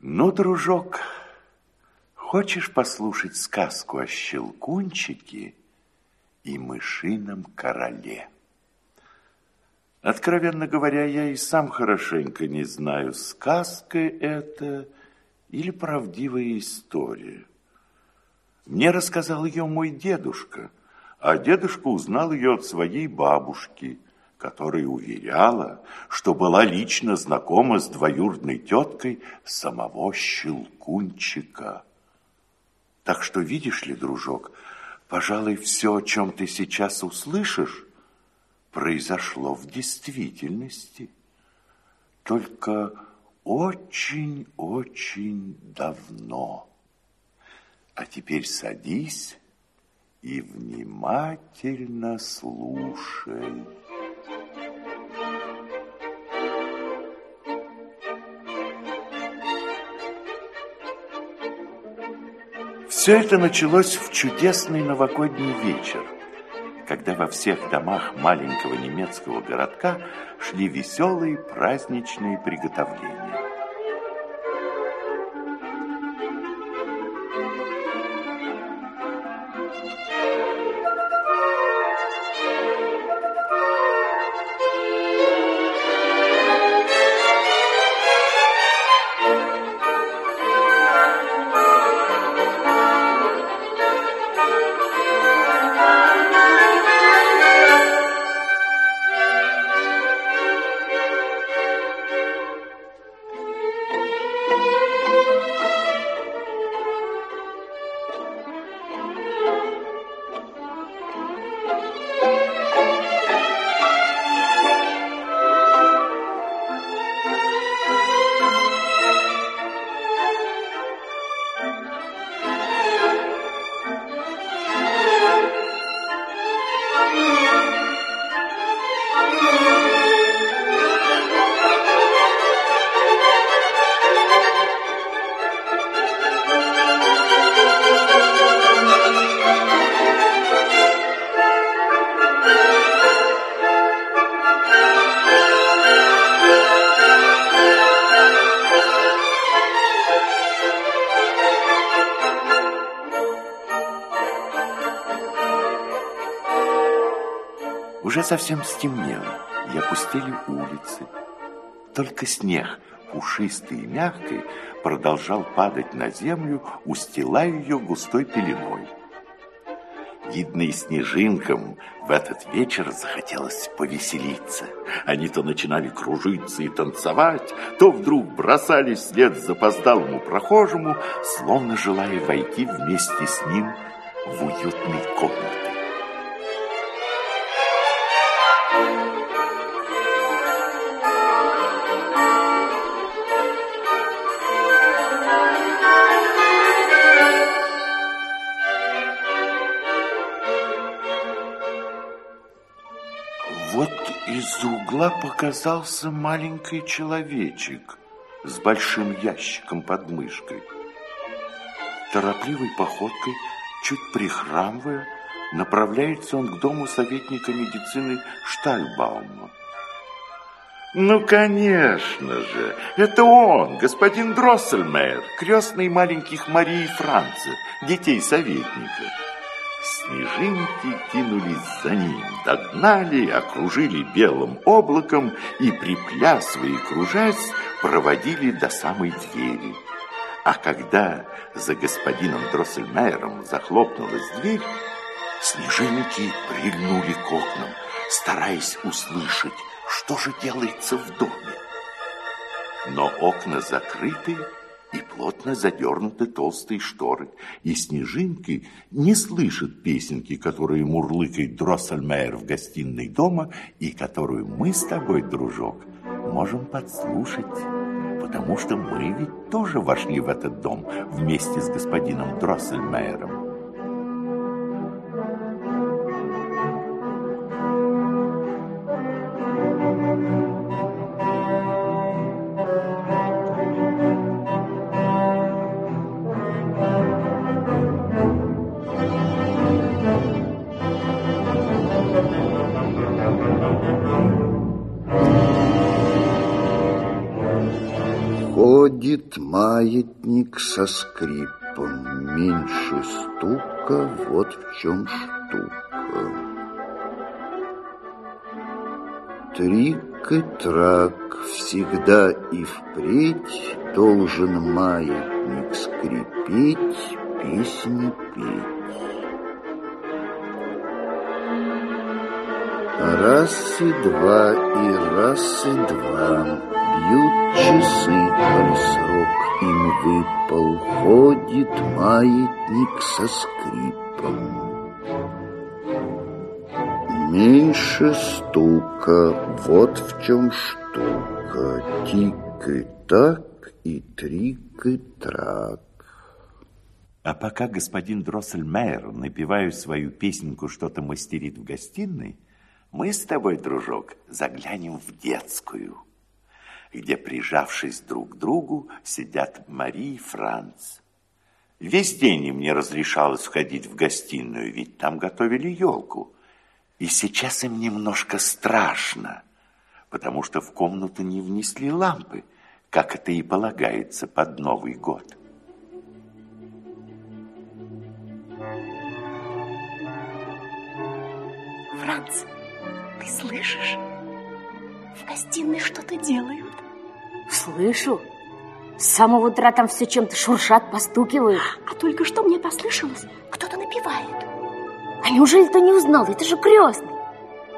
Ну, дружок, хочешь послушать сказку о Щелкунчике и мышином короле? Откровенно говоря, я и сам хорошенько не знаю, сказка это или правдивая история. Мне рассказал ее мой дедушка, а дедушка узнал ее от своей бабушки, которая уверяла, что была лично знакома с двоюродной теткой самого Щелкунчика. Так что, видишь ли, дружок, пожалуй, все, о чем ты сейчас услышишь, произошло в действительности. Только очень-очень давно. А теперь садись и внимательно слушай. Все это началось в чудесный новогодний вечер, когда во всех домах маленького немецкого городка шли веселые праздничные приготовления. Уже совсем стемнело, и опустили улицы. Только снег, пушистый и мягкий, продолжал падать на землю, устилая ее густой пеленой. Видно, и снежинкам в этот вечер захотелось повеселиться. Они то начинали кружиться и танцевать, то вдруг бросались вслед запоздалому прохожему, словно желая войти вместе с ним в уютный комнаты. Из угла показался маленький человечек с большим ящиком под мышкой. Торопливой походкой, чуть прихрамывая, направляется он к дому советника медицины Штальбаума. Ну, конечно же, это он, господин Дроссельмейер, крестный маленьких Марии и Франца, детей советника. Снежинки кинулись за ним, догнали, окружили белым облаком и, приплясывая и кружась, проводили до самой двери. А когда за господином Дроссельмейером захлопнулась дверь, снежинки прильнули к окнам, стараясь услышать, что же делается в доме. Но окна закрыты, и плотно задернуты толстые шторы, и снежинки не слышат песенки, которые мурлыкает Дроссельмейер в гостиной дома, и которую мы с тобой, дружок, можем подслушать, потому что мы ведь тоже вошли в этот дом вместе с господином Дроссельмейером. Со скрипом, меньше стука, вот в чем штука. Трик и трак всегда и впредь должен маятник скрипеть, песни петь. Раз и два, и раз и два Бьют часы, коль срок им выпал Ходит маятник со скрипом. Меньше стука, вот в чем штука Тик и так, и трик и трак. А пока господин Дроссельмейер, напевая свою песенку, что-то мастерит в гостиной, мы с тобой, дружок, заглянем в детскую, где, прижавшись друг к другу, сидят Мари и Франц. Весь день им не разрешалось входить в гостиную, ведь там готовили елку. И сейчас им немножко страшно, потому что в комнату не внесли лампы, как это и полагается под Новый год. Франц, ты слышишь? В гостиной что-то делают. Слышу. С самого утра там все чем-то шуршат, постукивают. А только что мне послышалось, кто-то напевает. А неужели ты не узнал? Это же крестный.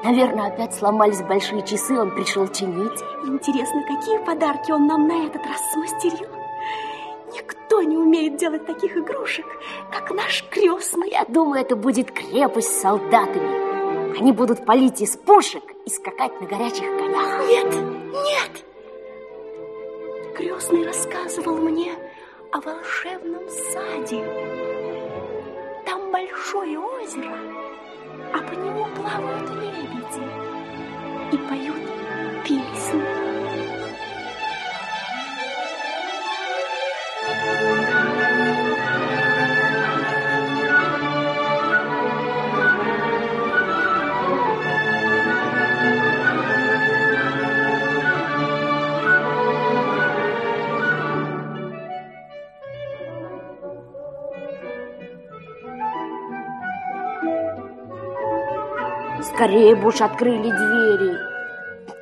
Наверное, опять сломались большие часы, он пришел чинить. Интересно, какие подарки он нам на этот раз смастерил? Никто не умеет делать таких игрушек, как наш крестный. Я думаю, это будет крепость с солдатами. Они будут палить из пушек и скакать на горячих конях. Нет, нет! Крестный рассказывал мне о волшебном саде. Там большое озеро, а по нему плавают лебеди и поют песни. Скорее бы уж открыли двери.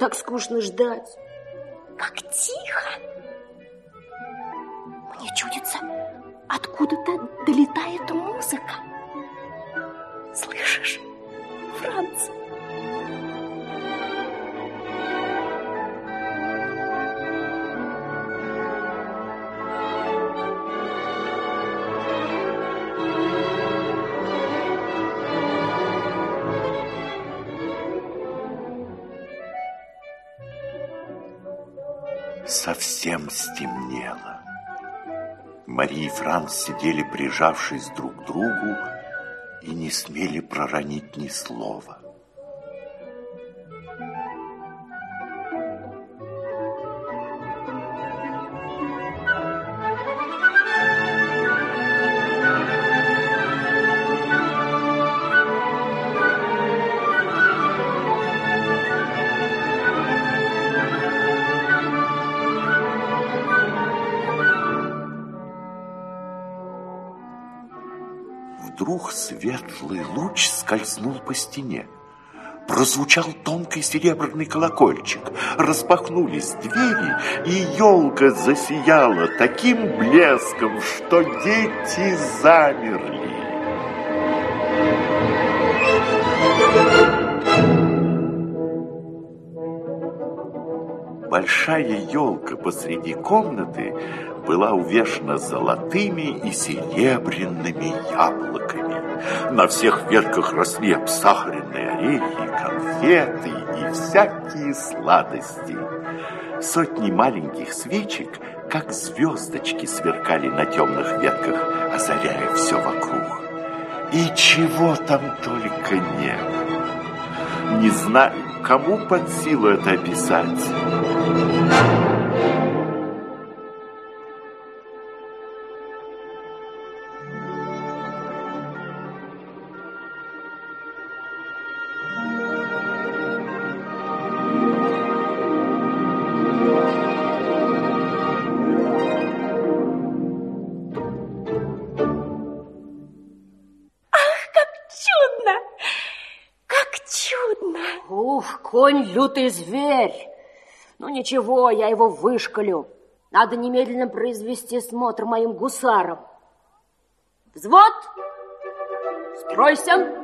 Так скучно ждать. Как тихо. Мне чудится, откуда-то долетает музыка. Слышишь, Франц? Мария и Франц сидели, прижавшись друг к другу, и не смели проронить ни слова. Вдруг светлый луч скользнул по стене. Прозвучал тонкий серебряный колокольчик, распахнулись двери, и елка засияла таким блеском, что дети замерли. Большая елка посреди комнаты была увешана золотыми и серебряными яблоками. На всех ветках росли обсахаренные орехи, конфеты и всякие сладости. Сотни маленьких свечек, как звездочки, сверкали на темных ветках, озаряя все вокруг. И чего там только не было. Не знаю, кому под силу это описать. Конь лютый зверь. Ну ничего, я его вышкалю. Надо немедленно произвести смотр моим гусарам. Взвод! Стройся!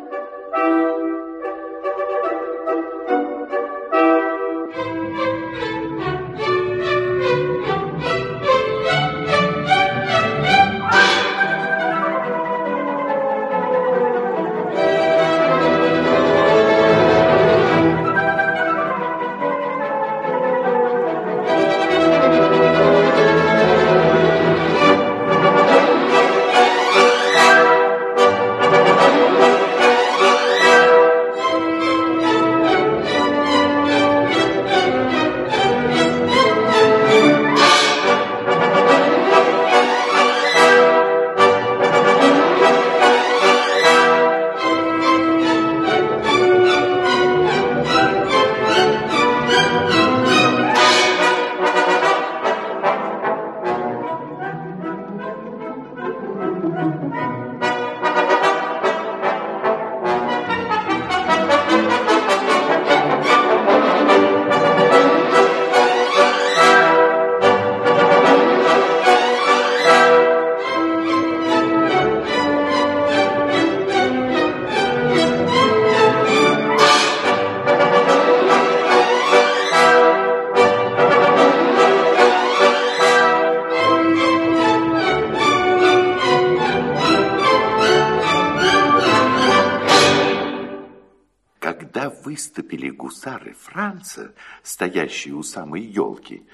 Франца, стоящие у самой елки,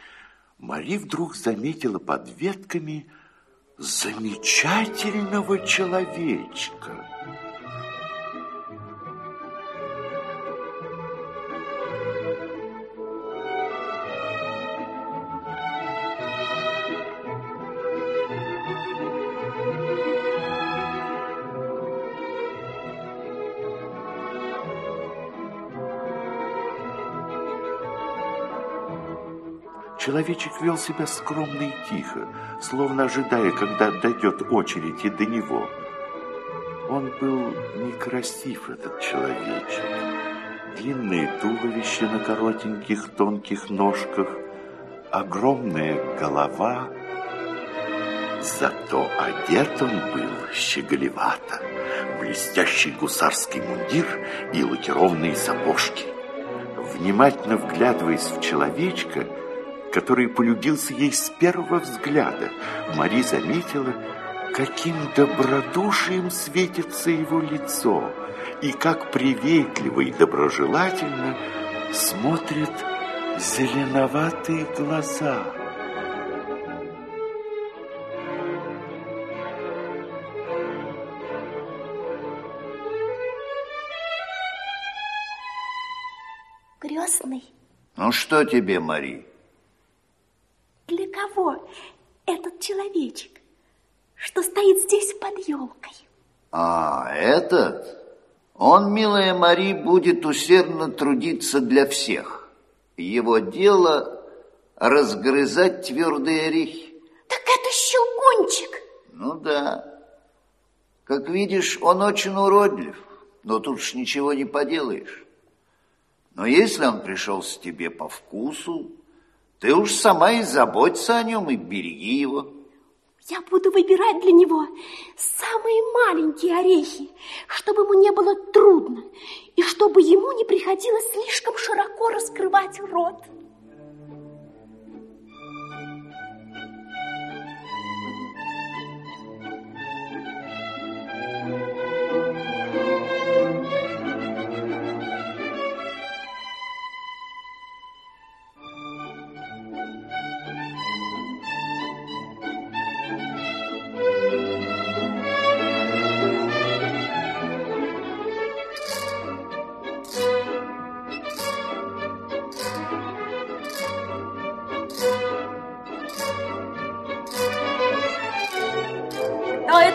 Мари вдруг заметила под ветками замечательного человечка. Человечек вел себя скромно и тихо, словно ожидая, когда дойдет очередь и до него. Он был некрасив, этот человечек. Длинные туловища на коротеньких тонких ножках, огромная голова. Зато одет он был щеголевато. Блестящий гусарский мундир и лакированные сапожки. Внимательно вглядываясь в человечка, который полюбился ей с первого взгляда, Мари заметила, каким добродушием светится его лицо и как приветливо и доброжелательно смотрят зеленоватые глаза. Крестный. Ну что тебе, Мари? Для кого этот человечек, что стоит здесь под елкой? А, этот? Он, милая Мари, будет усердно трудиться для всех. Его дело разгрызать твердые орехи. Так это щелкунчик. Ну да. Как видишь, он очень уродлив, но тут ж ничего не поделаешь. Но если он пришелся тебе по вкусу, ты уж сама и заботься о нем, и береги его. Я буду выбирать для него самые маленькие орехи, чтобы ему не было трудно, и чтобы ему не приходилось слишком широко раскрывать рот.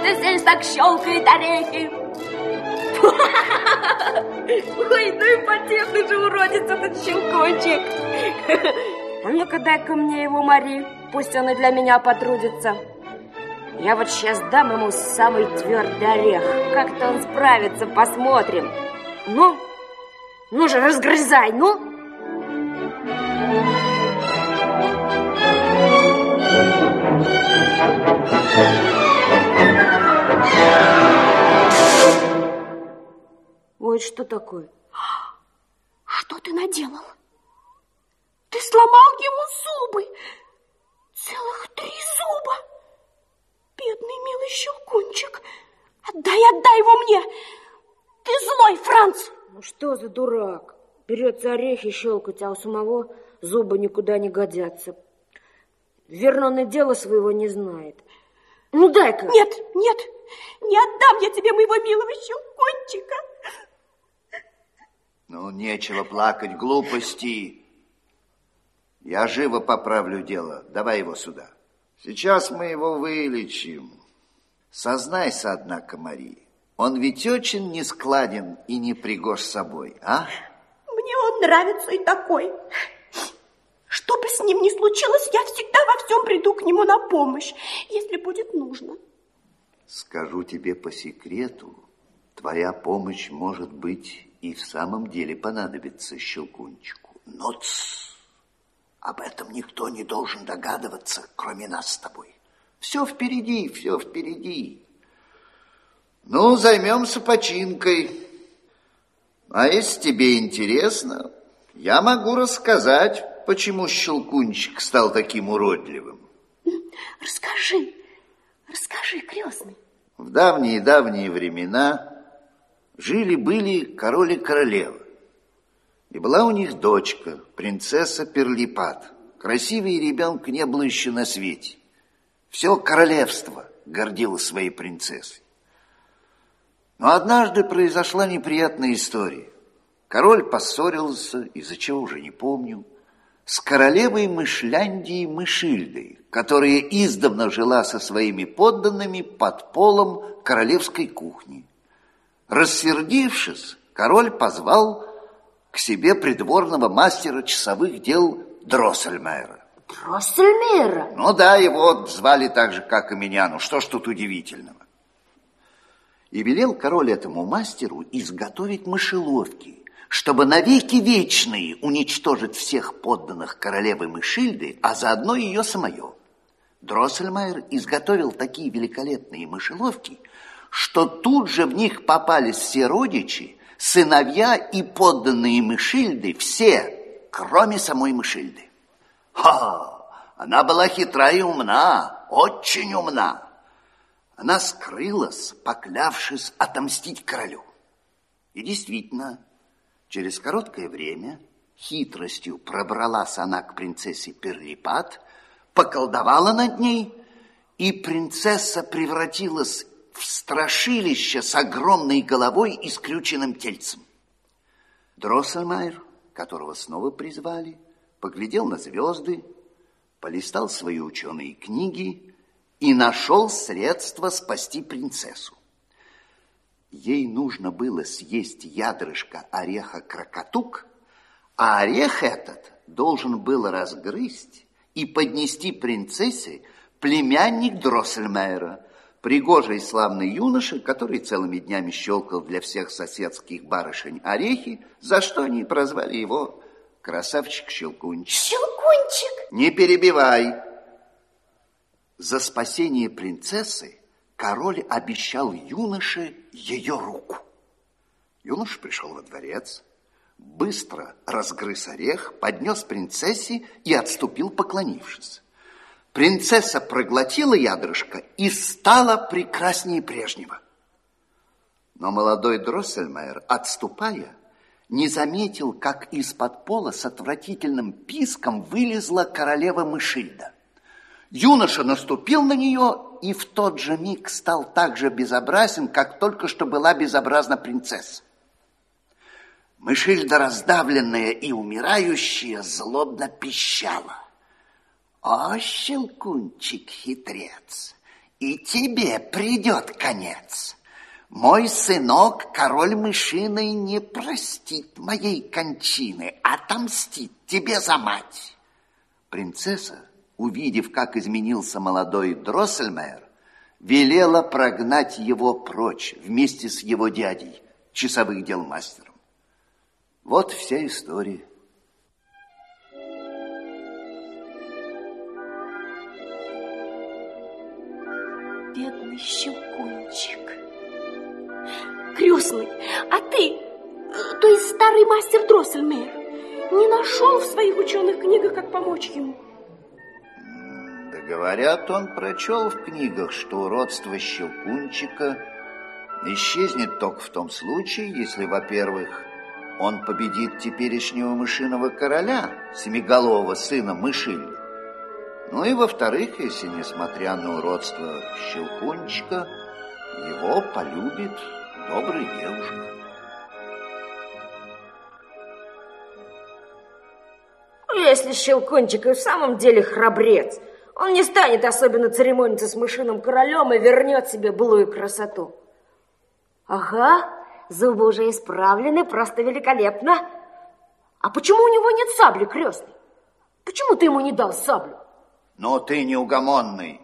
Это здесь так щелкает орехи? Ой, ну и потешный же уродец этот щелкочек. А ну-ка дай-ка мне его, Мари, пусть он и для меня потрудится. Я вот сейчас дам ему самый твердый орех. Как-то он справится, посмотрим. Ну, Ну же, разгрызай, ну! Ой, что такое? Что ты наделал? Ты сломал ему зубы. Целых три зуба. Бедный милый щелкунчик. Отдай, отдай его мне. Ты злой, Франц. Ну что за дурак? Берется орехи щелкать, а у самого зубы никуда не годятся. Верно, он и дело своего не знает. Ну, дай-ка. Нет, нет, не отдам я тебе моего милого щелкунчика. Ну, нечего плакать, глупости. Я живо поправлю дело. Давай его сюда. Сейчас мы его вылечим. Сознайся, однако, Мария, он ведь очень нескладен и не пригож собой, а? Мне он нравится и такой. Что бы с ним ни случилось, я всегда во всем приду к нему на помощь, если будет нужно. Скажу тебе по секрету, твоя помощь может быть и в самом деле понадобится Щелкунчику. Но тс, об этом никто не должен догадываться, кроме нас с тобой. Все впереди, все впереди. Ну, займемся починкой. А если тебе интересно, я могу рассказать, почему Щелкунчик стал таким уродливым. Расскажи, расскажи, крестный. В давние-давние времена жили-были король и королева. И была у них дочка, принцесса Перлипат. Красивее ребенка не было еще на свете. Все королевство гордилось своей принцессой. Но однажды произошла неприятная история. Король поссорился, из-за чего уже не помню, с королевой Мышляндии Мышильдой, которая издавна жила со своими подданными под полом королевской кухни. Рассердившись, король позвал к себе придворного мастера часовых дел Дроссельмейра. Дроссельмейра? Ну да, его звали так же, как и меня. Ну что ж тут удивительного? И велел король этому мастеру изготовить мышеловки, чтобы навеки вечные уничтожить всех подданных королевы Мышильды, а заодно ее самое. Дроссельмайер изготовил такие великолепные мышеловки, что тут же в них попались все родичи, сыновья и подданные Мышильды, все, кроме самой Мышильды. Ха! Она была хитра и умна, очень умна. Она скрылась, поклявшись отомстить королю. И действительно, через короткое время хитростью пробралась она к принцессе Перлипат, поколдовала над ней, и принцесса превратилась в страшилище с огромной головой и скрюченным тельцем. Дроссельмайер, которого снова призвали, поглядел на звезды, полистал свои ученые книги и нашел средство спасти принцессу. Ей нужно было съесть ядрышко ореха крокотук, а орех этот должен был разгрызть и поднести принцессе племянник Дроссельмейра, пригожий славный юноша, который целыми днями щелкал для всех соседских барышень орехи, за что они прозвали его красавчик-щелкунчик. Щелкунчик! Не перебивай! За спасение принцессы король обещал юноше ее руку. Юноша пришел во дворец, быстро разгрыз орех, поднес принцессе и отступил, поклонившись. Принцесса проглотила ядрышко и стала прекраснее прежнего. Но молодой Дроссельмайер, отступая, не заметил, как из-под пола с отвратительным писком вылезла королева Мышильда. Юноша наступил на нее и в тот же миг стал так же безобразен, как только что была безобразна принцесса. Мышильда, раздавленная и умирающая, злобно пищала. О, щелкунчик-хитрец, и тебе придет конец. Мой сынок, король мышиный, не простит моей кончины, отомстит тебе за мать. Принцесса, увидев, как изменился молодой Дроссельмейр, велела прогнать его прочь вместе с его дядей, часовых дел мастером. Вот вся история. Бедный щелкунчик. Крестный, а ты, то есть старый мастер Дроссельмейр, не нашел в своих ученых книгах, как помочь ему? Да говорят, он прочел в книгах, что уродство щелкунчика исчезнет только в том случае, если, во-первых, он победит теперешнего мышиного короля, семиголового сына Мышили. Ну и во-вторых, если, несмотря на уродство щелкунчика, его полюбит добрая девушка. Если Щелкунчик и в самом деле храбрец, он не станет особенно церемониться с мышиным королем и вернет себе былую красоту. Ага, зубы уже исправлены, просто великолепно. А почему у него нет сабли, крестный? Почему ты ему не дал саблю? Но ты неугомонный.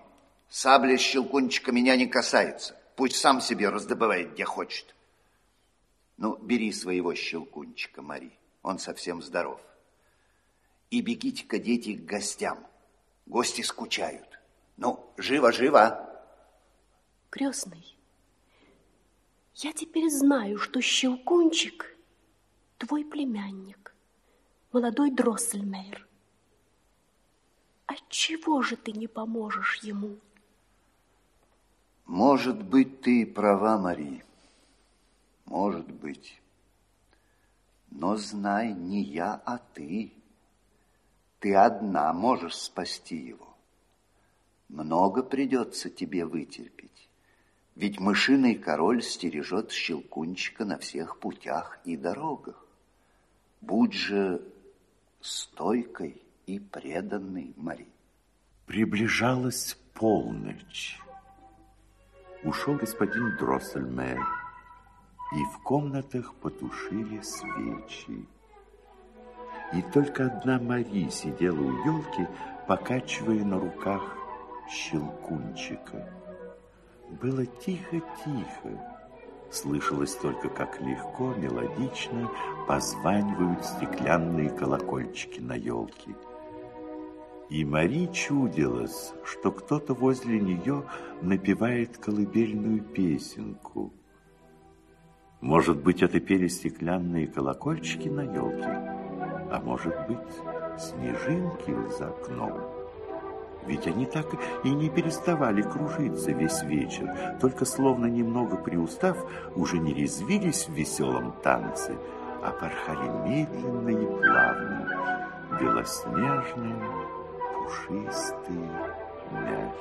Сабля Щелкунчика меня не касается. Пусть сам себе раздобывает, где хочет. Ну, бери своего Щелкунчика, Мари. Он совсем здоров. И бегите-ка, дети, к гостям. Гости скучают. Ну, живо-живо. Крестный, я теперь знаю, что Щелкунчик твой племянник, молодой Дроссельмейр. Отчего же ты не поможешь ему? Может быть, ты права, Мари. Может быть. Но знай, не я, а ты. Ты одна можешь спасти его. Много придется тебе вытерпеть. Ведь мышиный король стережет щелкунчика на всех путях и дорогах. Будь же стойкой и преданной, Мари. Приближалась полночь. Ушел господин Дроссельмейр, и в комнатах потушили свечи. И только одна Мари сидела у елки, покачивая на руках щелкунчика. Было тихо-тихо. Слышалось только, как легко, мелодично позванивают стеклянные колокольчики на елке. И Мари чудилось, что кто-то возле нее напевает колыбельную песенку. Может быть, это пели стеклянные колокольчики на елке? а может быть, снежинки за окном. Ведь они так и не переставали кружиться весь вечер, только словно немного приустав, уже не резвились в веселом танце, а порхали медленно и плавно, белоснежные, пушистые, мягкие.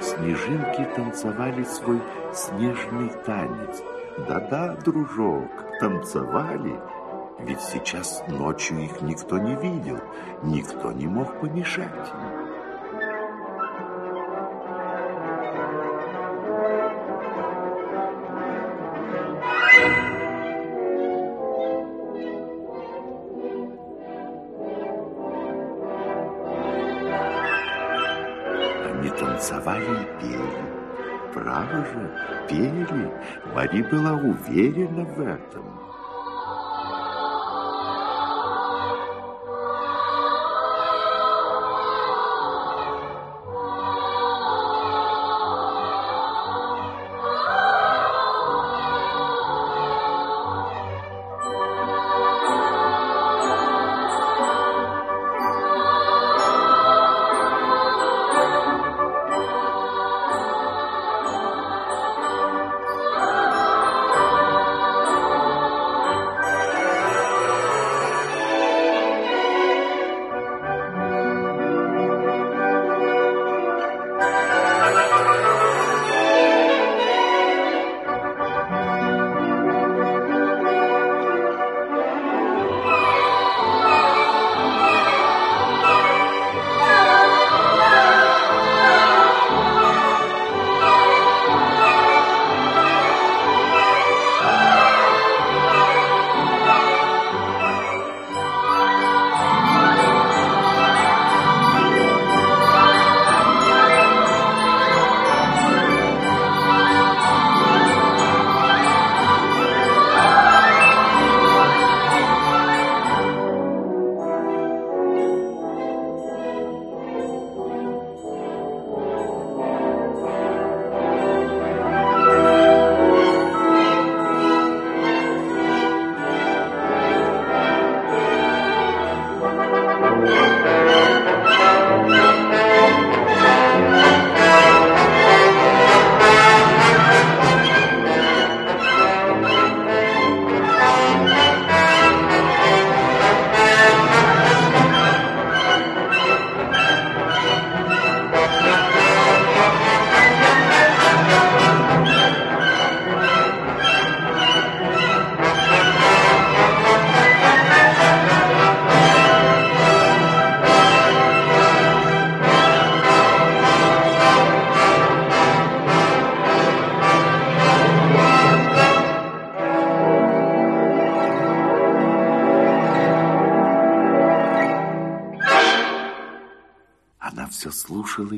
снежинки танцевали свой снежный танец. Да-да, дружок, танцевали. Ведь сейчас ночью их никто не видел, никто не мог помешать им. танцевали и пели. Право же, пели. Мари была уверена в этом.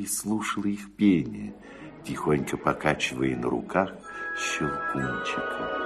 И слушала их пение, тихонько покачивая на руках щелкунчика.